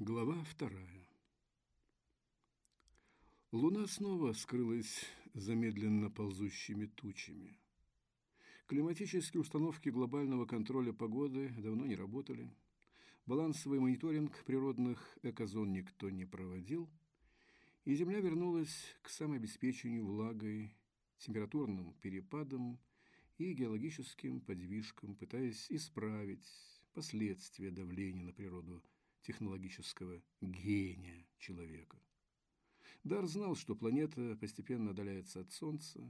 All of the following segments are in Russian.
Глава вторая. Луна снова скрылась замедленно ползущими тучами. Климатические установки глобального контроля погоды давно не работали. Балансовый мониторинг природных экозон никто не проводил, и Земля вернулась к самообеспечению влагой, температурным перепадам и геологическим подвижкам, пытаясь исправить последствия давления на природу технологического гения человека. Дар знал, что планета постепенно отдаляется от Солнца,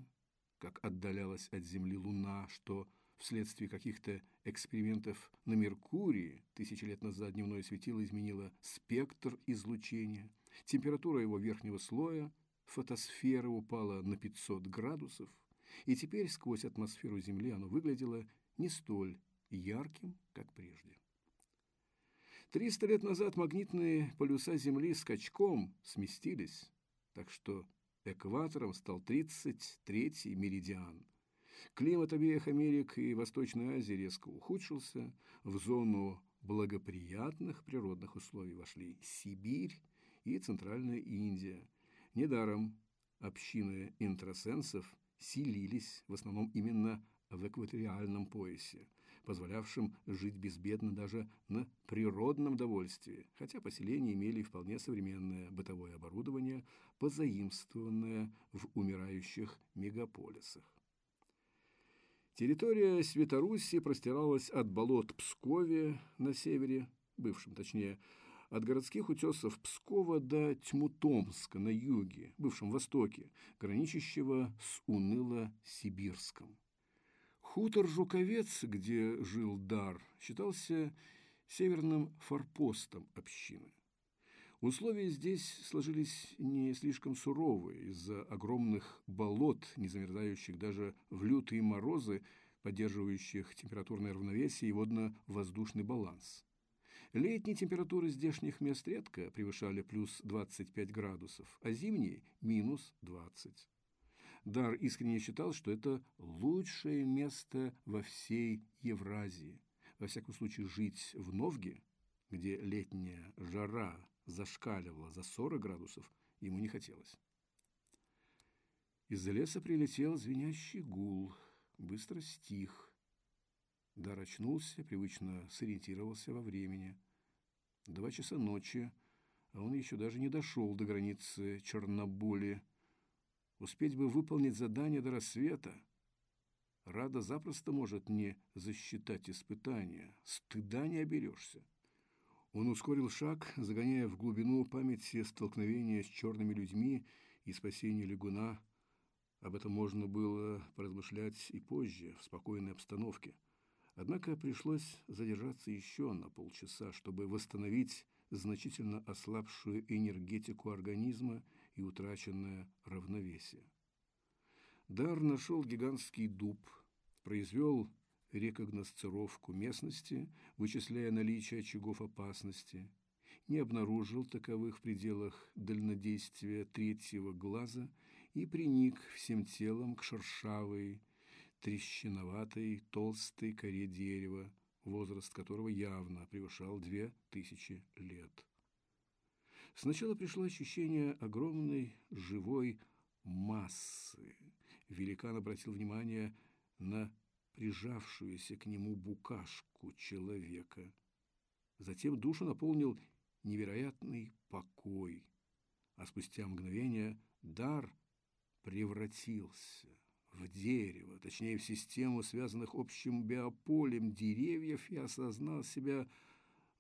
как отдалялась от Земли Луна, что вследствие каких-то экспериментов на Меркурии тысячи лет назад дневное светило изменило спектр излучения, температура его верхнего слоя, фотосферы упала на 500 градусов, и теперь сквозь атмосферу Земли оно выглядело не столь ярким, как прежде. Триста лет назад магнитные полюса Земли скачком сместились, так что экватором стал 33-й меридиан. Климат обеих Америк и Восточной Азии резко ухудшился, в зону благоприятных природных условий вошли Сибирь и Центральная Индия. Недаром общины интросенсов селились в основном именно в экваториальном поясе, позволявшем жить безбедно даже на природном довольстве, хотя поселения имели вполне современное бытовое оборудование, позаимствованное в умирающих мегаполисах. Территория Светоруси простиралась от болот Пскове на севере, бывшем точнее, от городских утесов Пскова до Тьмутомска на юге, бывшем Востоке, граничащего с уныло-Сибирском. Хутор Жуковец, где жил Дар, считался северным форпостом общины. Условия здесь сложились не слишком суровые из-за огромных болот, не замерзающих даже в лютые морозы, поддерживающих температурное равновесие и водно-воздушный баланс. Летние температуры здешних мест редко превышали плюс 25 градусов, а зимние – минус 20. Дар искренне считал, что это лучшее место во всей Евразии. Во всяком случае, жить в Новге, где летняя жара зашкаливала за 40 градусов, ему не хотелось. Из-за леса прилетел звенящий гул, быстро стих. Дар очнулся, привычно сориентировался во времени. Два часа ночи, а он еще даже не дошел до границы Черноболи – Успеть бы выполнить задание до рассвета. Рада запросто может не засчитать испытания. Стыда не оберешься. Он ускорил шаг, загоняя в глубину памяти столкновения с черными людьми и спасение лягуна. Об этом можно было поразмышлять и позже, в спокойной обстановке. Однако пришлось задержаться еще на полчаса, чтобы восстановить значительно ослабшую энергетику организма и утраченное равновесие. Дар нашел гигантский дуб, произвел рекогносцировку местности, вычисляя наличие очагов опасности, не обнаружил таковых в пределах дальнодействия третьего глаза и приник всем телом к шершавой, трещиноватой, толстой коре дерева, возраст которого явно превышал две тысячи лет. Сначала пришло ощущение огромной живой массы. Великан обратил внимание на прижавшуюся к нему букашку человека. Затем душу наполнил невероятный покой, а спустя мгновение дар превратился в дерево, точнее в систему связанных общим биополем деревьев и осознал себя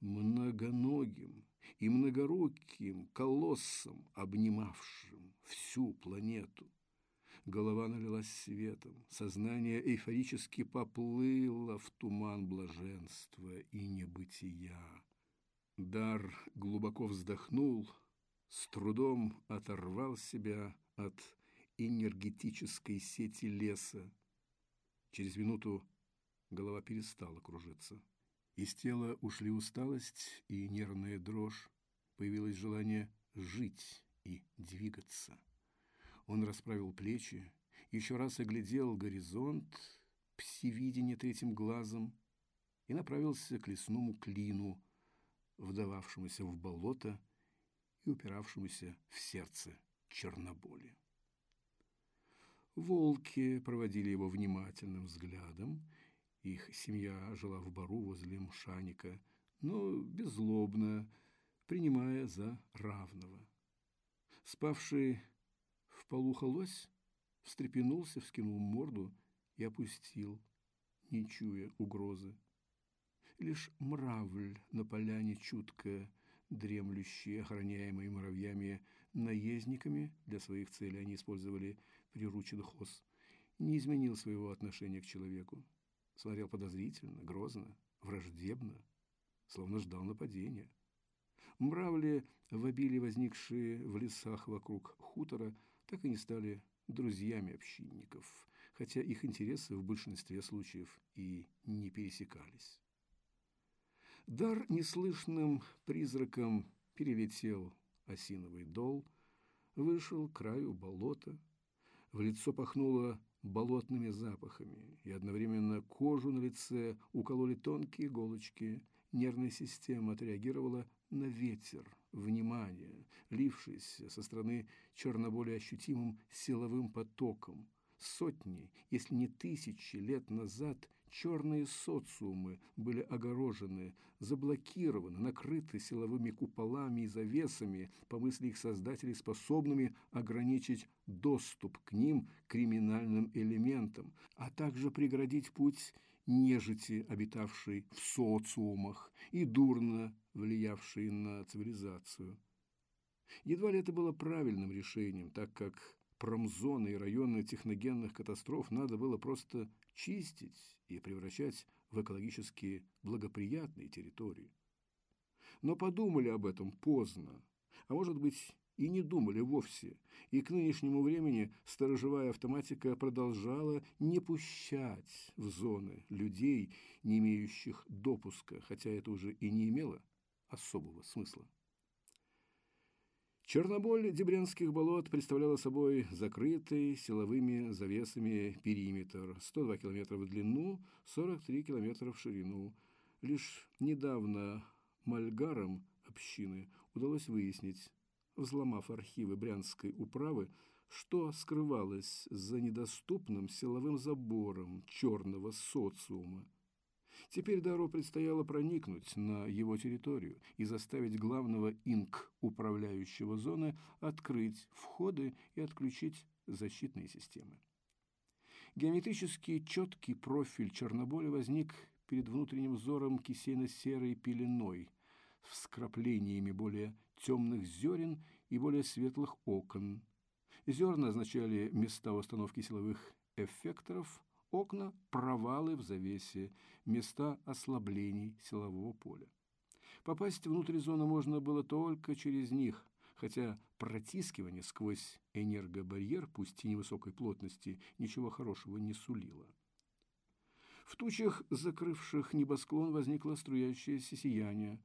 многоногим и многоруким колоссом, обнимавшим всю планету. Голова налилась светом, сознание эйфорически поплыло в туман блаженства и небытия. Дар глубоко вздохнул, с трудом оторвал себя от энергетической сети леса. Через минуту голова перестала кружиться. Из тела ушли усталость и нервная дрожь. Появилось желание жить и двигаться. Он расправил плечи, еще раз оглядел горизонт, всевидение третьим глазом и направился к лесному клину, вдававшемуся в болото и упиравшемуся в сердце Черноболи. Волки проводили его внимательным взглядом. Их семья жила в бару возле Мшаника, но беззлобно, принимая за равного. Спавший в полу холось встрепенулся, вскинул морду и опустил, не чуя угрозы. Лишь мравль на поляне чутко дремлющие, охраняемые муравьями наездниками, для своих целей они использовали прирученных ос, не изменил своего отношения к человеку. Смотрел подозрительно, грозно, враждебно, словно ждал нападения. Мравли, в обилии возникшие в лесах вокруг хутора, так и не стали друзьями общинников, хотя их интересы в большинстве случаев и не пересекались. Дар неслышным призраком перелетел осиновый дол, вышел к краю болота, в лицо пахнуло болотными запахами, и одновременно кожу на лице укололи тонкие иголочки. Нервная система отреагировала на ветер, внимание, лившееся со стороны черноболее ощутимым силовым потоком. Сотни, если не тысячи лет назад черные социумы были огорожены, заблокированы, накрыты силовыми куполами и завесами, по мысли их создателей, способными ограничить доступ к ним криминальным элементам, а также преградить путь нежити, обитавшей в социумах и дурно влиявшей на цивилизацию. Едва ли это было правильным решением, так как промзоны и районы техногенных катастроф надо было просто чистить и превращать в экологически благоприятные территории. Но подумали об этом поздно, а может быть и не думали вовсе, и к нынешнему времени сторожевая автоматика продолжала не пущать в зоны людей, не имеющих допуска, хотя это уже и не имело особого смысла. Черноболь Дебрянских болот представляла собой закрытый силовыми завесами периметр 102 километра в длину, 43 километра в ширину. Лишь недавно мальгарам общины удалось выяснить, взломав архивы Брянской управы, что скрывалось за недоступным силовым забором черного социума – Теперь Дару предстояло проникнуть на его территорию и заставить главного инк управляющего зоны открыть входы и отключить защитные системы. Геометрически четкий профиль Черноболя возник перед внутренним взором кисейно-серой пеленой, с вкраплениями более темных зерен и более светлых окон. Зерна означали места установки силовых эффекторов, окна – провалы в завесе, места ослаблений силового поля. Попасть внутрь зоны можно было только через них, хотя протискивание сквозь энергобарьер, пусть и невысокой плотности, ничего хорошего не сулило. В тучах, закрывших небосклон, возникло струящееся сияние.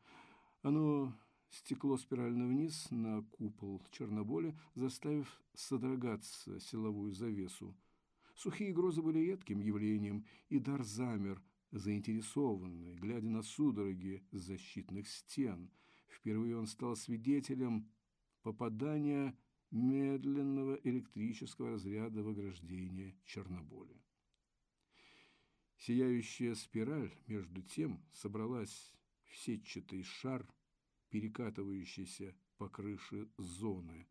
Оно стекло спирально вниз на купол Черноболя, заставив содрогаться силовую завесу. Сухие грозы были редким явлением, и дар замер, заинтересованный, глядя на судороги защитных стен. Впервые он стал свидетелем попадания медленного электрического разряда в ограждение Черноболя. Сияющая спираль, между тем, собралась в сетчатый шар, перекатывающийся по крыше зоны.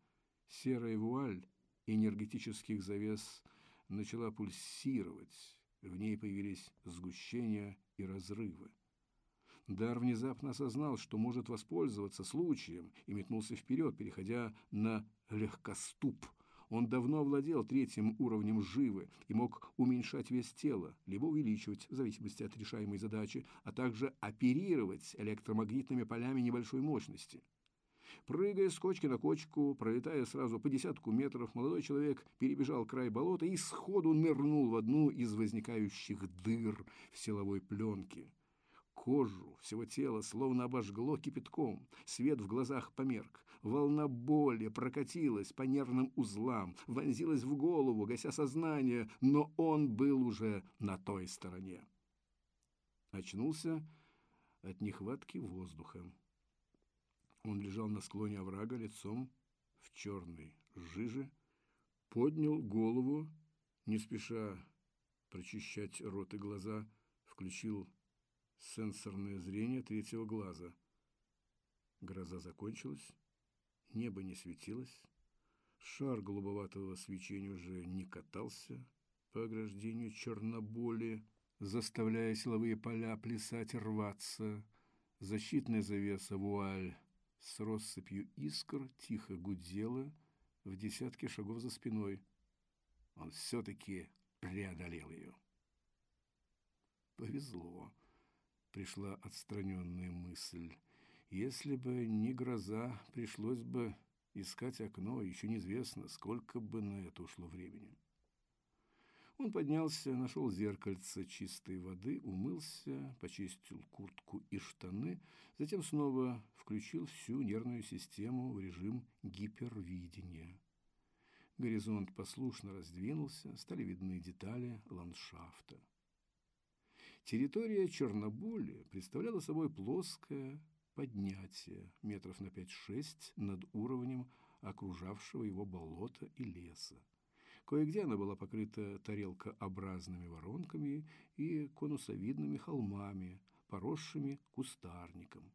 Серая вуаль энергетических завес начала пульсировать, в ней появились сгущения и разрывы. Дар внезапно осознал, что может воспользоваться случаем, и метнулся вперед, переходя на легкоступ. Он давно владел третьим уровнем живы и мог уменьшать вес тела, либо увеличивать, в зависимости от решаемой задачи, а также оперировать электромагнитными полями небольшой мощности – Прыгая с кочки на кочку, пролетая сразу по десятку метров, молодой человек перебежал край болота и сходу нырнул в одну из возникающих дыр в силовой пленке. Кожу всего тела словно обожгло кипятком, свет в глазах померк, волна боли прокатилась по нервным узлам, вонзилась в голову, гася сознание, но он был уже на той стороне. Очнулся от нехватки воздуха. Он лежал на склоне оврага лицом в черной жиже, поднял голову, не спеша прочищать рот и глаза, включил сенсорное зрение третьего глаза. Гроза закончилась, небо не светилось, шар голубоватого свечения уже не катался по ограждению черноболи, заставляя силовые поля плясать и рваться. Защитная завеса вуаль с россыпью искр тихо гудела в десятке шагов за спиной. Он все-таки преодолел ее. Повезло, пришла отстраненная мысль. Если бы не гроза, пришлось бы искать окно, еще неизвестно, сколько бы на это ушло времени. Он поднялся, нашел зеркальце чистой воды, умылся, почистил куртку и штаны, затем снова включил всю нервную систему в режим гипервидения. Горизонт послушно раздвинулся, стали видны детали ландшафта. Территория Черноболи представляла собой плоское поднятие метров на 5-6 над уровнем окружавшего его болота и леса. Кое-где она была покрыта тарелкообразными воронками и конусовидными холмами, поросшими кустарником.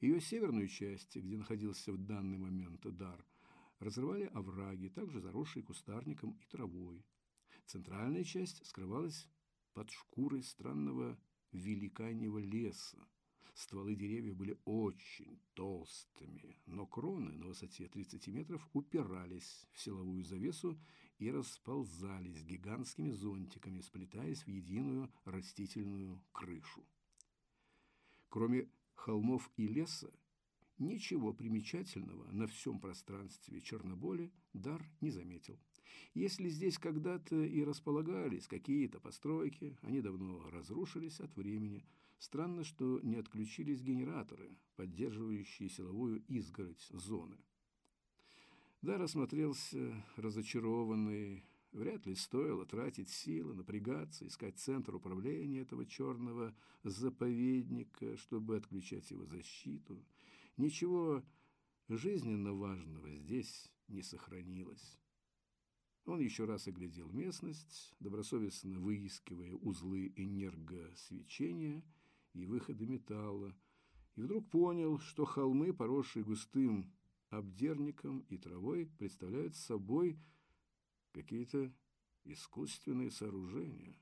Ее северную часть, где находился в данный момент дар, разрывали овраги, также заросшие кустарником и травой. Центральная часть скрывалась под шкурой странного великаньего леса, Стволы деревьев были очень толстыми, но кроны на высоте 30 метров упирались в силовую завесу и расползались гигантскими зонтиками, сплетаясь в единую растительную крышу. Кроме холмов и леса, ничего примечательного на всем пространстве Черноболи Дар не заметил. Если здесь когда-то и располагались какие-то постройки, они давно разрушились от времени – Странно, что не отключились генераторы, поддерживающие силовую изгородь зоны. Да, рассмотрелся разочарованный. Вряд ли стоило тратить силы, напрягаться, искать центр управления этого черного заповедника, чтобы отключать его защиту. Ничего жизненно важного здесь не сохранилось. Он еще раз оглядел местность, добросовестно выискивая узлы энергосвечения – и выходы металла, и вдруг понял, что холмы, поросшие густым обдерником и травой, представляют собой какие-то искусственные сооружения.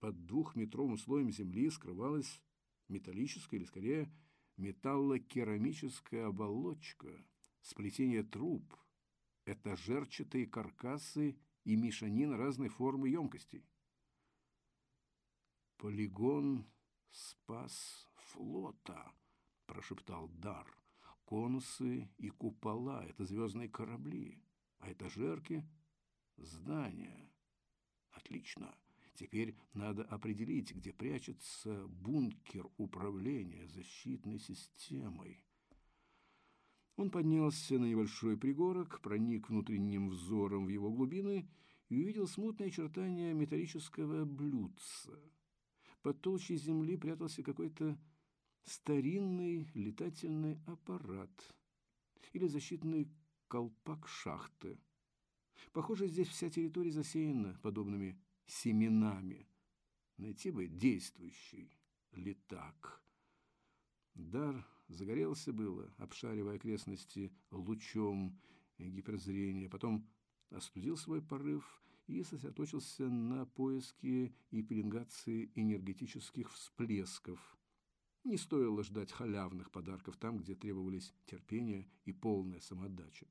Под двухметровым слоем земли скрывалась металлическая или, скорее, металлокерамическая оболочка, сплетение труб, этажерчатые каркасы и мешанин разной формы емкостей. Полигон спас флота, прошептал Дар. Конусы и купола — это звездные корабли, а это жерки — здания. Отлично. Теперь надо определить, где прячется бункер управления защитной системой. Он поднялся на небольшой пригорок, проник внутренним взором в его глубины и увидел смутные очертания металлического блюдца — под толщей земли прятался какой-то старинный летательный аппарат или защитный колпак шахты. Похоже, здесь вся территория засеяна подобными семенами. Найти бы действующий летак. Дар загорелся было, обшаривая окрестности лучом гиперзрения, потом остудил свой порыв и сосредоточился на поиске и пеленгации энергетических всплесков. Не стоило ждать халявных подарков там, где требовались терпение и полная самоотдача.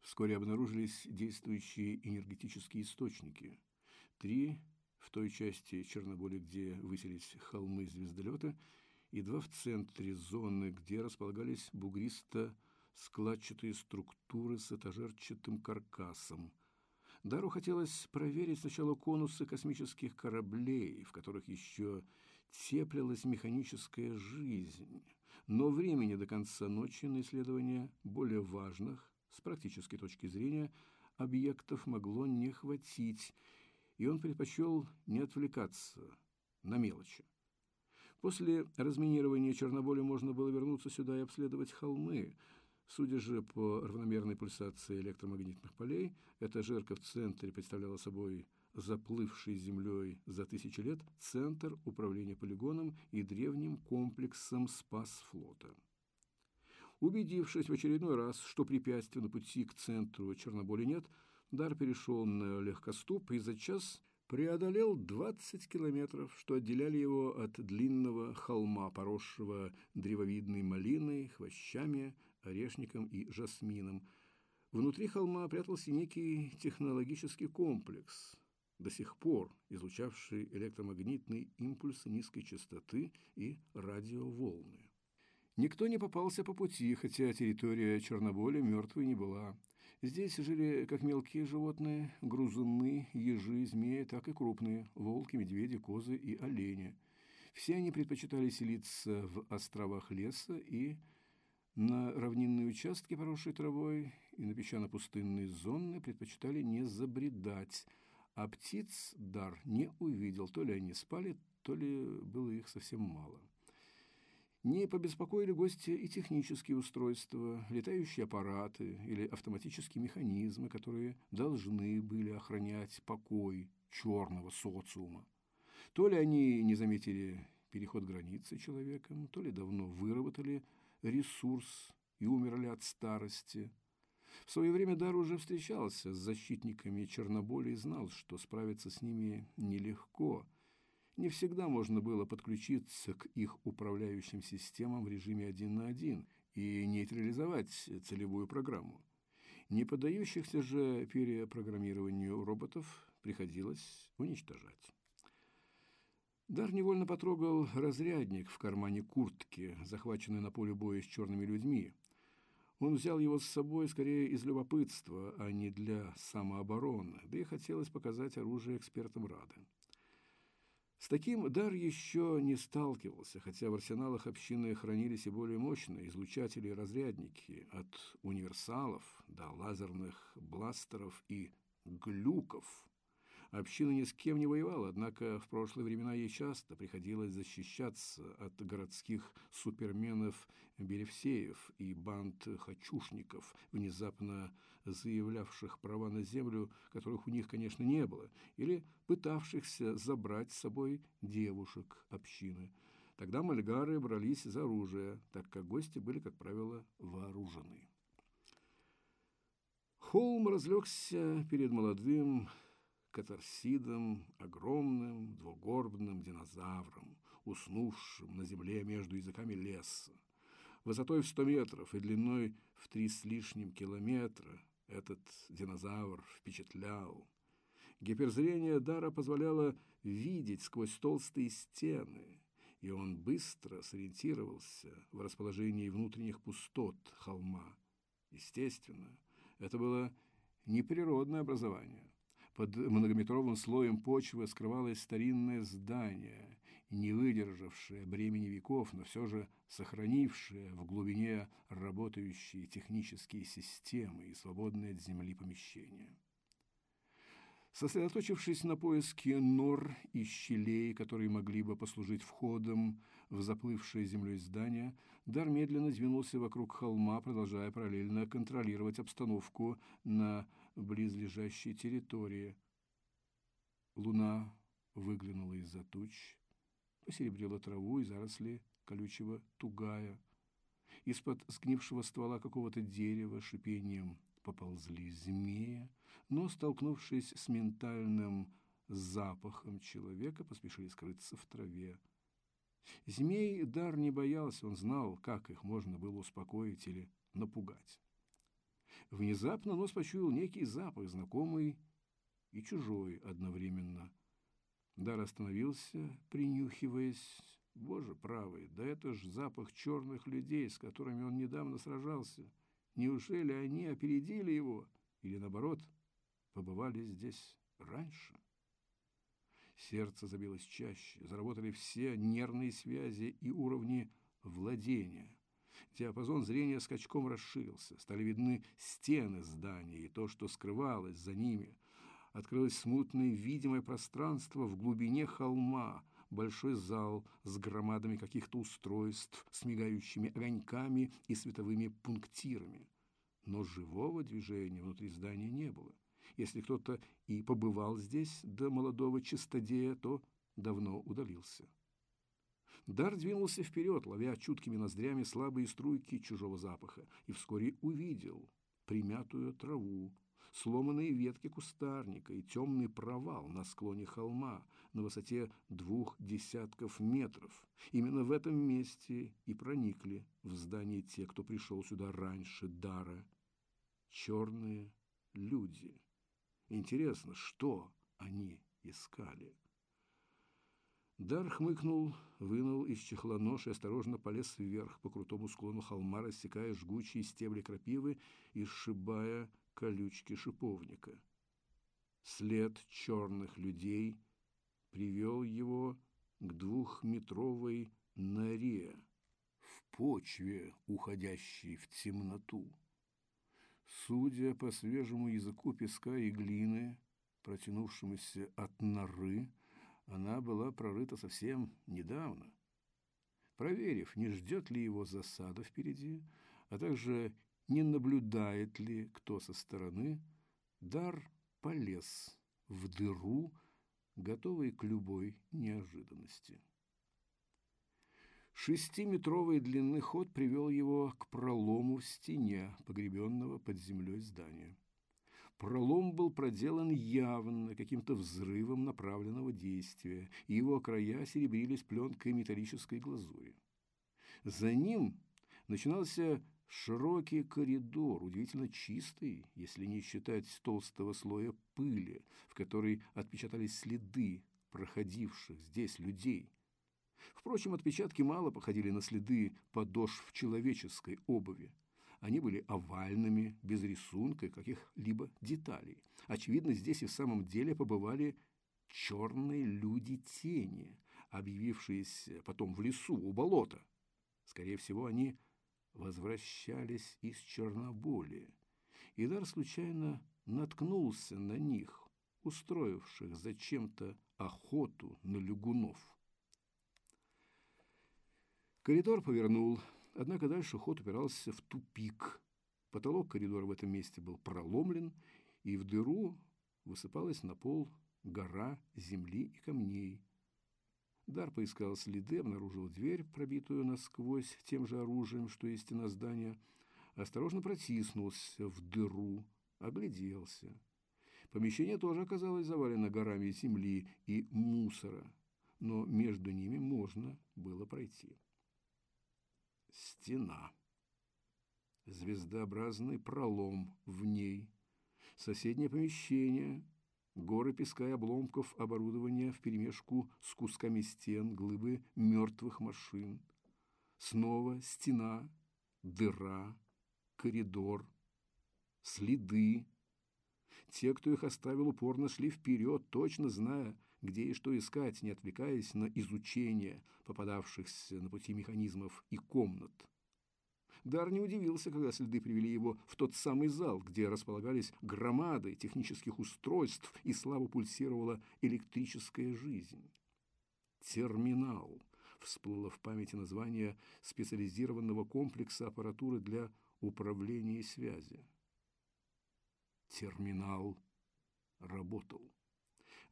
Вскоре обнаружились действующие энергетические источники. Три в той части Черноболи, где выселись холмы звездолета, и два в центре зоны, где располагались бугристо-складчатые структуры с этажерчатым каркасом – Дару хотелось проверить сначала конусы космических кораблей, в которых еще теплилась механическая жизнь, но времени до конца ночи на исследование более важных, с практической точки зрения, объектов могло не хватить, и он предпочел не отвлекаться на мелочи. После разминирования Черноболя можно было вернуться сюда и обследовать холмы. Судя же по равномерной пульсации электромагнитных полей, эта жерка в центре представляла собой заплывший землей за тысячи лет центр управления полигоном и древним комплексом Спасфлота. Убедившись в очередной раз, что препятствий на пути к центру Черноболя нет, Дар перешел на легкоступ и за час преодолел 20 километров, что отделяли его от длинного холма, поросшего древовидной малиной, хвощами, орешником и жасмином. Внутри холма прятался некий технологический комплекс, до сих пор излучавший электромагнитные импульсы низкой частоты и радиоволны. Никто не попался по пути, хотя территория Черноболя мертвой не была. Здесь жили как мелкие животные, грузуны, ежи, змеи, так и крупные – волки, медведи, козы и олени. Все они предпочитали селиться в островах леса и на равнинные участки, поросшие травой, и на песчано-пустынные зоны предпочитали не забредать, а птиц дар не увидел, то ли они спали, то ли было их совсем мало. Не побеспокоили гости и технические устройства, летающие аппараты или автоматические механизмы, которые должны были охранять покой черного социума. То ли они не заметили переход границы человеком, то ли давно выработали ресурс и умерли от старости. В свое время Дар уже встречался с защитниками Черноболя и знал, что справиться с ними нелегко – не всегда можно было подключиться к их управляющим системам в режиме один на один и нейтрализовать целевую программу. Не поддающихся же перепрограммированию роботов приходилось уничтожать. Дар невольно потрогал разрядник в кармане куртки, захваченный на поле боя с черными людьми. Он взял его с собой скорее из любопытства, а не для самообороны, да и хотелось показать оружие экспертам Рады. С таким дар еще не сталкивался, хотя в арсеналах общины хранились и более мощные излучатели и разрядники, от универсалов до лазерных бластеров и глюков. Община ни с кем не воевала, однако в прошлые времена ей часто приходилось защищаться от городских суперменов Беревсеев и банд хачушников, внезапно заявлявших права на землю, которых у них, конечно, не было, или пытавшихся забрать с собой девушек общины. Тогда мальгары брались за оружие, так как гости были, как правило, вооружены. Холм разлегся перед молодым катарсидом, огромным двугорбным динозавром, уснувшим на земле между языками леса. Высотой в сто метров и длиной в три с лишним километра этот динозавр впечатлял. Гиперзрение Дара позволяло видеть сквозь толстые стены, и он быстро сориентировался в расположении внутренних пустот холма. Естественно, это было неприродное образование. Под многометровым слоем почвы скрывалось старинное здание, не выдержавшее бремени веков, но все же сохранившее в глубине работающие технические системы и свободные от земли помещения. Сосредоточившись на поиске нор и щелей, которые могли бы послужить входом в заплывшее землей здание, Дар медленно двинулся вокруг холма, продолжая параллельно контролировать обстановку на близлежащей территории. Луна выглянула из-за туч, посеребрила траву и заросли колючего тугая. Из-под сгнившего ствола какого-то дерева шипением поползли змеи, но, столкнувшись с ментальным запахом человека, поспешили скрыться в траве. Змей Дар не боялся, он знал, как их можно было успокоить или напугать. Внезапно нос почуял некий запах, знакомый и чужой одновременно. Дар остановился, принюхиваясь. Боже правый, да это ж запах черных людей, с которыми он недавно сражался. Неужели они опередили его? Или, наоборот, побывали здесь раньше? Сердце забилось чаще, заработали все нервные связи и уровни владения. Диапазон зрения скачком расширился, стали видны стены здания и то, что скрывалось за ними. Открылось смутное видимое пространство в глубине холма, большой зал с громадами каких-то устройств, с мигающими огоньками и световыми пунктирами. Но живого движения внутри здания не было. Если кто-то и побывал здесь до молодого чистодея, то давно удалился. Дар двинулся вперед, ловя чуткими ноздрями слабые струйки чужого запаха, и вскоре увидел примятую траву, сломанные ветки кустарника и темный провал на склоне холма на высоте двух десятков метров. Именно в этом месте и проникли в здание те, кто пришел сюда раньше Дара. Черные люди. Интересно, что они искали? Дар хмыкнул, вынул из чехла нож и осторожно полез вверх по крутому склону холма, рассекая жгучие стебли крапивы и сшибая колючки шиповника. След черных людей привел его к двухметровой норе в почве, уходящей в темноту. Судя по свежему языку песка и глины, протянувшемуся от норы, она была прорыта совсем недавно. Проверив, не ждет ли его засада впереди, а также не наблюдает ли кто со стороны, Дар полез в дыру, готовый к любой неожиданности. Шестиметровой длины ход привел его к пролому в стене погребенного под землей здания. Пролом был проделан явно каким-то взрывом направленного действия, и его края серебрились пленкой металлической глазури. За ним начинался широкий коридор, удивительно чистый, если не считать толстого слоя пыли, в которой отпечатались следы проходивших здесь людей. Впрочем, отпечатки мало походили на следы подошв человеческой обуви. Они были овальными, без рисунка и каких-либо деталей. Очевидно, здесь и в самом деле побывали черные люди-тени, объявившиеся потом в лесу у болота. Скорее всего, они возвращались из Черноболия. Идар случайно наткнулся на них, устроивших зачем-то охоту на лягунов. Коридор повернул Однако дальше ход упирался в тупик. Потолок коридора в этом месте был проломлен, и в дыру высыпалась на пол гора земли и камней. Дар поискал следы, обнаружил дверь, пробитую насквозь тем же оружием, что и стена здания, осторожно протиснулся в дыру, огляделся. Помещение тоже оказалось завалено горами земли и мусора, но между ними можно было пройти стена. Звездообразный пролом в ней. Соседнее помещение. Горы песка и обломков оборудования вперемешку с кусками стен, глыбы мертвых машин. Снова стена, дыра, коридор, следы. Те, кто их оставил, упорно шли вперед, точно зная, где и что искать, не отвлекаясь на изучение попадавшихся на пути механизмов и комнат. Дар не удивился, когда следы привели его в тот самый зал, где располагались громады технических устройств и слабо пульсировала электрическая жизнь. «Терминал» всплыло в памяти название специализированного комплекса аппаратуры для управления и связи. Терминал работал.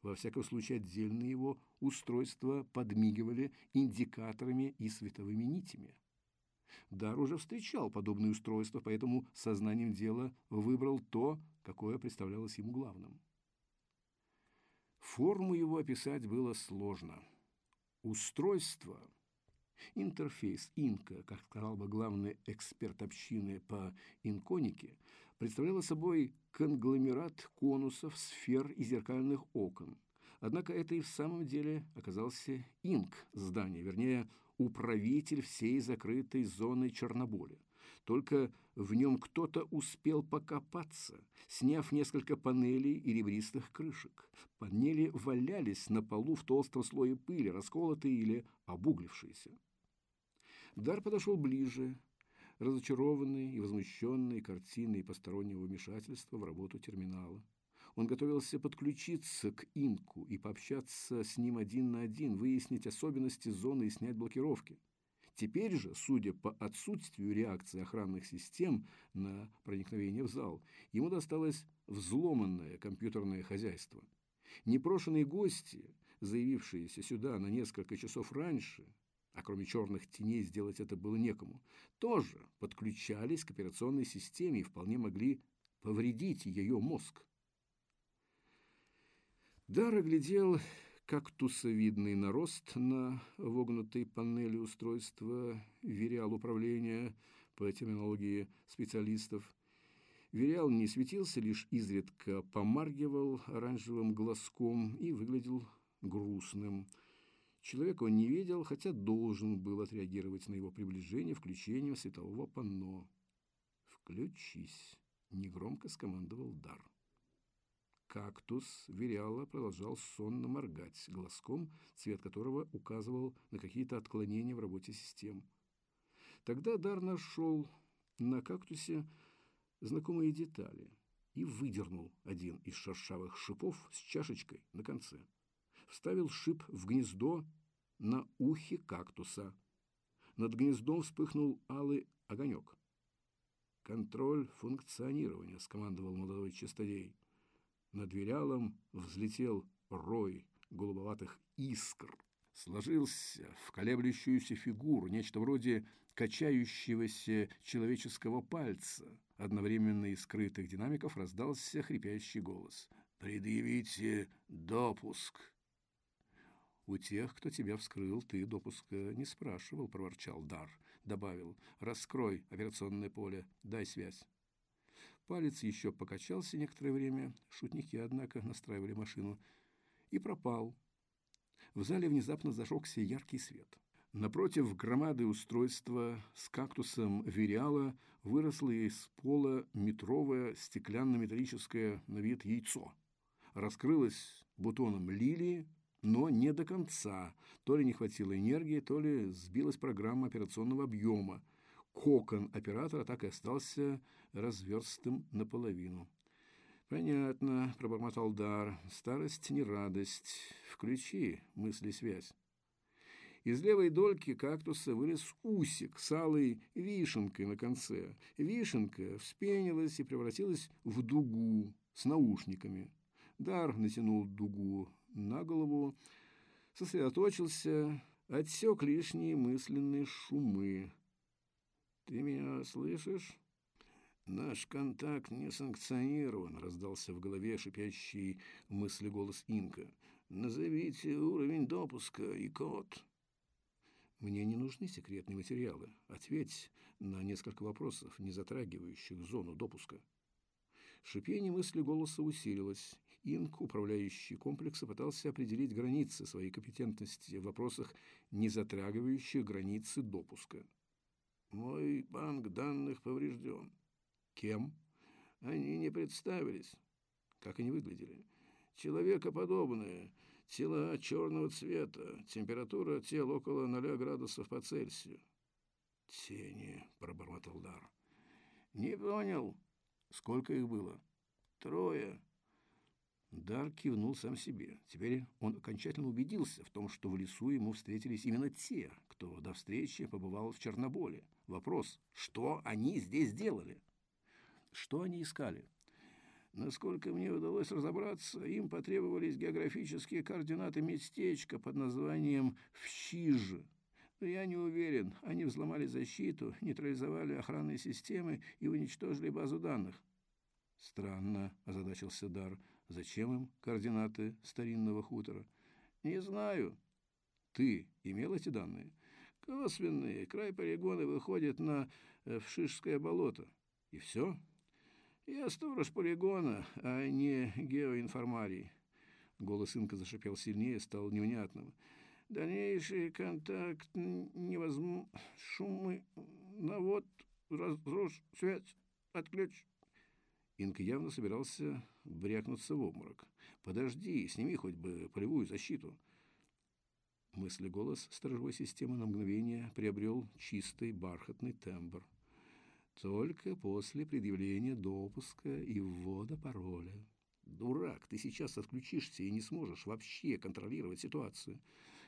Во всяком случае, отдельные его устройства подмигивали индикаторами и световыми нитями. Дар уже встречал подобные устройства, поэтому сознанием дела выбрал то, какое представлялось ему главным. Форму его описать было сложно. Устройство, интерфейс инка, как сказал бы главный эксперт общины по инконике, представляло собой конгломерат конусов, сфер и зеркальных окон. Однако это и в самом деле оказался инк здания, вернее, управитель всей закрытой зоны Черноболя. Только в нем кто-то успел покопаться, сняв несколько панелей и ребристых крышек. Панели валялись на полу в толстом слое пыли, расколотые или обуглившиеся. Дар подошел ближе, разочарованный и возмущенный картиной постороннего вмешательства в работу терминала. Он готовился подключиться к Инку и пообщаться с ним один на один, выяснить особенности зоны и снять блокировки. Теперь же, судя по отсутствию реакции охранных систем на проникновение в зал, ему досталось взломанное компьютерное хозяйство. Непрошенные гости, заявившиеся сюда на несколько часов раньше, а кроме черных теней сделать это было некому, тоже подключались к операционной системе и вполне могли повредить ее мозг. Дар оглядел кактусовидный нарост на вогнутой панели устройства вериал управления по терминологии специалистов. Вериал не светился, лишь изредка помаргивал оранжевым глазком и выглядел грустным. Человека он не видел, хотя должен был отреагировать на его приближение включением светового панно. «Включись», – негромко скомандовал Дар. Кактус Вериала продолжал сонно моргать глазком, цвет которого указывал на какие-то отклонения в работе систем. Тогда Дар нашел на кактусе знакомые детали и выдернул один из шершавых шипов с чашечкой на конце. Вставил шип в гнездо на ухе кактуса. Над гнездом вспыхнул алый огонек. «Контроль функционирования», — скомандовал молодой чистодей. Над Верялом взлетел рой голубоватых искр. Сложился в колеблющуюся фигуру, нечто вроде качающегося человеческого пальца. Одновременно из скрытых динамиков раздался хрипящий голос. «Предъявите допуск!» «У тех, кто тебя вскрыл, ты допуска не спрашивал», – проворчал Дар. Добавил, «Раскрой операционное поле, дай связь». Палец еще покачался некоторое время, шутники, однако, настраивали машину, и пропал. В зале внезапно зажегся яркий свет. Напротив громады устройства с кактусом вериала выросло из пола метровое стеклянно-металлическое на вид яйцо. Раскрылось бутоном лилии, но не до конца. То ли не хватило энергии, то ли сбилась программа операционного объема – кокон оператора так и остался разверстым наполовину. «Понятно», – пробормотал Дар. «Старость не радость. Включи мысли-связь». Из левой дольки кактуса вылез усик с алой вишенкой на конце. Вишенка вспенилась и превратилась в дугу с наушниками. Дар натянул дугу на голову, сосредоточился, отсек лишние мысленные шумы. «Ты меня слышишь?» «Наш контакт не санкционирован», — раздался в голове шипящий мысли голос Инка. «Назовите уровень допуска и код». «Мне не нужны секретные материалы. Ответь на несколько вопросов, не затрагивающих зону допуска». Шипение мысли голоса усилилось. Инк, управляющий комплекса, пытался определить границы своей компетентности в вопросах, не затрагивающих границы допуска. Мой банк данных поврежден. Кем? Они не представились. Как они выглядели? Человекоподобные, тела черного цвета, температура тел около ноля градусов по Цельсию. Тени, пробормотал Дар. Не понял. Сколько их было? Трое. Дар кивнул сам себе. Теперь он окончательно убедился в том, что в лесу ему встретились именно те, кто до встречи побывал в Черноболе. Вопрос, что они здесь делали? Что они искали? Насколько мне удалось разобраться, им потребовались географические координаты местечка под названием Вщиж. Но я не уверен, они взломали защиту, нейтрализовали охранные системы и уничтожили базу данных. Странно, озадачился Дар. Зачем им координаты старинного хутора? Не знаю. Ты имел эти данные? Косвенные. Край полигона выходит на э, Вшишское болото. И все? Я сторож полигона, а не геоинформарий. Голос Инка зашипел сильнее, стал невнятным. Дальнейший контакт невозможно. Шумы, навод, разрушь связь, отключ. Инка явно собирался брякнуться в обморок. «Подожди, сними хоть бы полевую защиту». Мысли голос сторожевой системы на мгновение приобрел чистый бархатный тембр. Только после предъявления допуска и ввода пароля. Дурак, ты сейчас отключишься и не сможешь вообще контролировать ситуацию.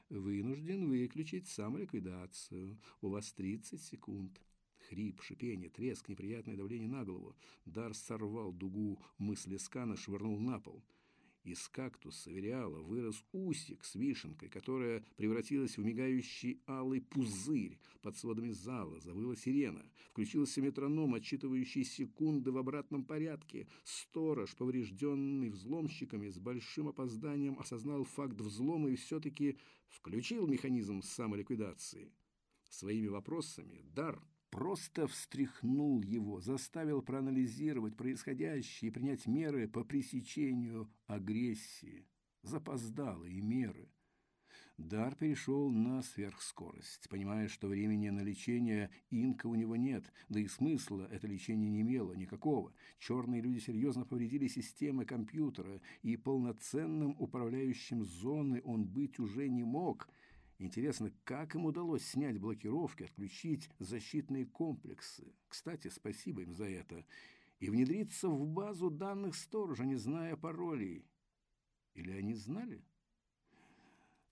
Вынужден выключить самоликвидацию. У вас 30 секунд. Хрип, шипение, треск, неприятное давление на голову. Дар сорвал дугу мысли скана, швырнул на пол. Из кактуса Вериала вырос усик с вишенкой, которая превратилась в мигающий алый пузырь. Под сводами зала завыла сирена. Включился метроном, отчитывающий секунды в обратном порядке. Сторож, поврежденный взломщиками, с большим опозданием осознал факт взлома и все-таки включил механизм самоликвидации. Своими вопросами Дар просто встряхнул его, заставил проанализировать происходящее и принять меры по пресечению агрессии. Запоздалые меры. Дар перешел на сверхскорость, понимая, что времени на лечение инка у него нет, да и смысла это лечение не имело никакого. Черные люди серьезно повредили системы компьютера, и полноценным управляющим зоны он быть уже не мог – Интересно, как им удалось снять блокировки, отключить защитные комплексы? Кстати, спасибо им за это. И внедриться в базу данных сторожа, не зная паролей. Или они знали?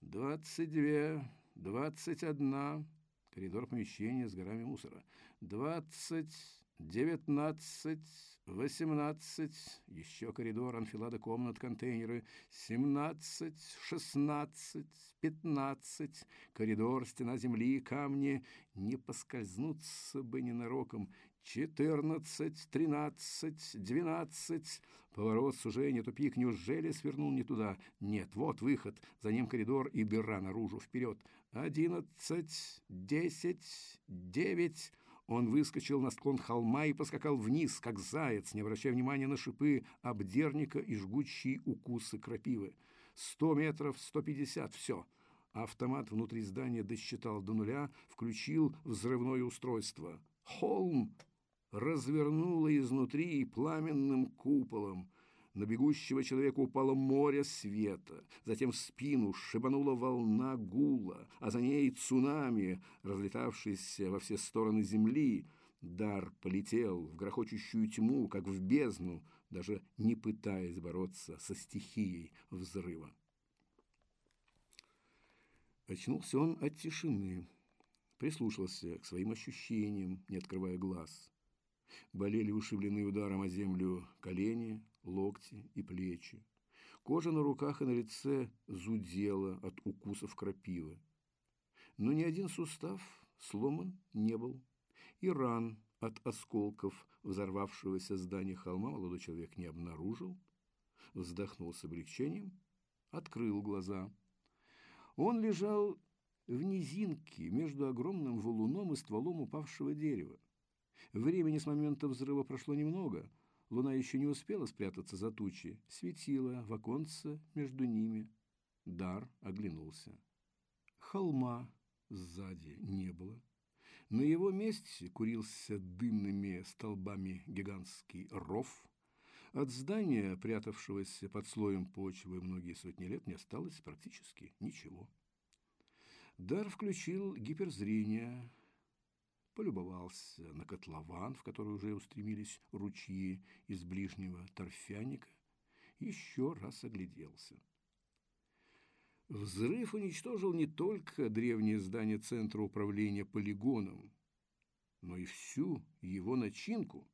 Двадцать две, двадцать одна. Коридор помещения с горами мусора. Двадцать, девятнадцать, восемнадцать, еще коридор, анфилада комнат, контейнеры, семнадцать, шестнадцать, пятнадцать, коридор, стена земли, камни, не поскользнуться бы ненароком, четырнадцать, тринадцать, двенадцать, поворот, сужение, тупик, неужели свернул не туда? Нет, вот выход, за ним коридор и дыра наружу, вперед, одиннадцать, десять, девять, он выскочил на склон холма и поскакал вниз, как заяц, не обращая внимания на шипы обдерника и жгучие укусы крапивы. Сто метров, сто пятьдесят, все. Автомат внутри здания досчитал до нуля, включил взрывное устройство. Холм развернуло изнутри пламенным куполом. На бегущего человека упало море света, затем в спину шибанула волна гула, а за ней цунами, разлетавшийся во все стороны земли. Дар полетел в грохочущую тьму, как в бездну, даже не пытаясь бороться со стихией взрыва. Очнулся он от тишины, прислушался к своим ощущениям, не открывая глаз. Болели ушибленные ударом о землю колени, локти и плечи. Кожа на руках и на лице зудела от укусов крапивы. Но ни один сустав сломан не был. И ран от осколков взорвавшегося здания холма молодой человек не обнаружил. Вздохнул с облегчением, открыл глаза. Он лежал в низинке между огромным валуном и стволом упавшего дерева. Времени с момента взрыва прошло немного – Луна еще не успела спрятаться за тучи, светила в оконце между ними. Дар оглянулся. Холма сзади не было. На его месте курился дымными столбами гигантский ров. От здания, прятавшегося под слоем почвы многие сотни лет, не осталось практически ничего. Дар включил гиперзрение, полюбовался на котлован, в который уже устремились ручьи из ближнего торфяника, еще раз огляделся. Взрыв уничтожил не только древнее здание Центра управления полигоном, но и всю его начинку,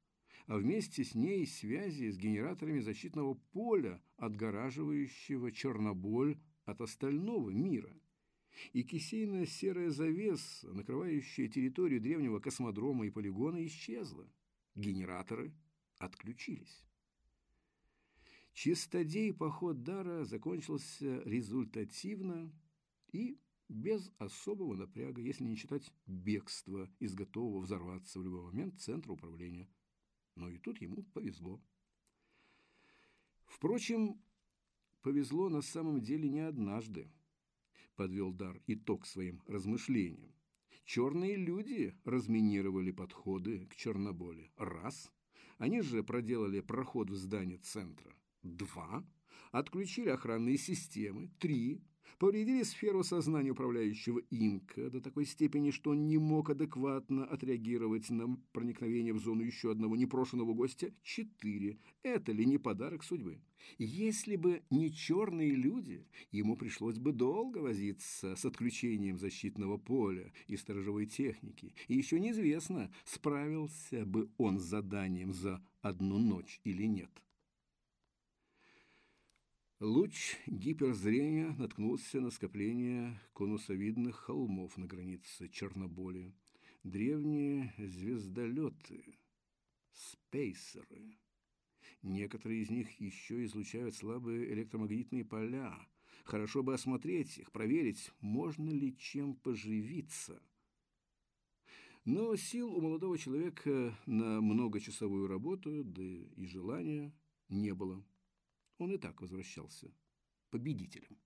а вместе с ней связи с генераторами защитного поля, отгораживающего Черноболь от остального мира – и кисейная серая завеса, накрывающая территорию древнего космодрома и полигона, исчезла. Генераторы отключились. Чистодей поход Дара закончился результативно и без особого напряга, если не считать бегства из готового взорваться в любой момент центра управления. Но и тут ему повезло. Впрочем, повезло на самом деле не однажды подвел Дар итог своим размышлениям. Черные люди разминировали подходы к Черноболе. Раз. Они же проделали проход в здание центра. Два. Отключили охранные системы. Три. Повредили сферу сознания управляющего инка до такой степени, что он не мог адекватно отреагировать на проникновение в зону еще одного непрошенного гостя. Четыре. Это ли не подарок судьбы? Если бы не черные люди, ему пришлось бы долго возиться с отключением защитного поля и сторожевой техники. И еще неизвестно, справился бы он с заданием за одну ночь или нет. Луч гиперзрения наткнулся на скопление конусовидных холмов на границе Черноболи. Древние звездолеты, спейсеры. Некоторые из них еще излучают слабые электромагнитные поля. Хорошо бы осмотреть их, проверить, можно ли чем поживиться. Но сил у молодого человека на многочасовую работу, да и желания не было он и так возвращался победителем.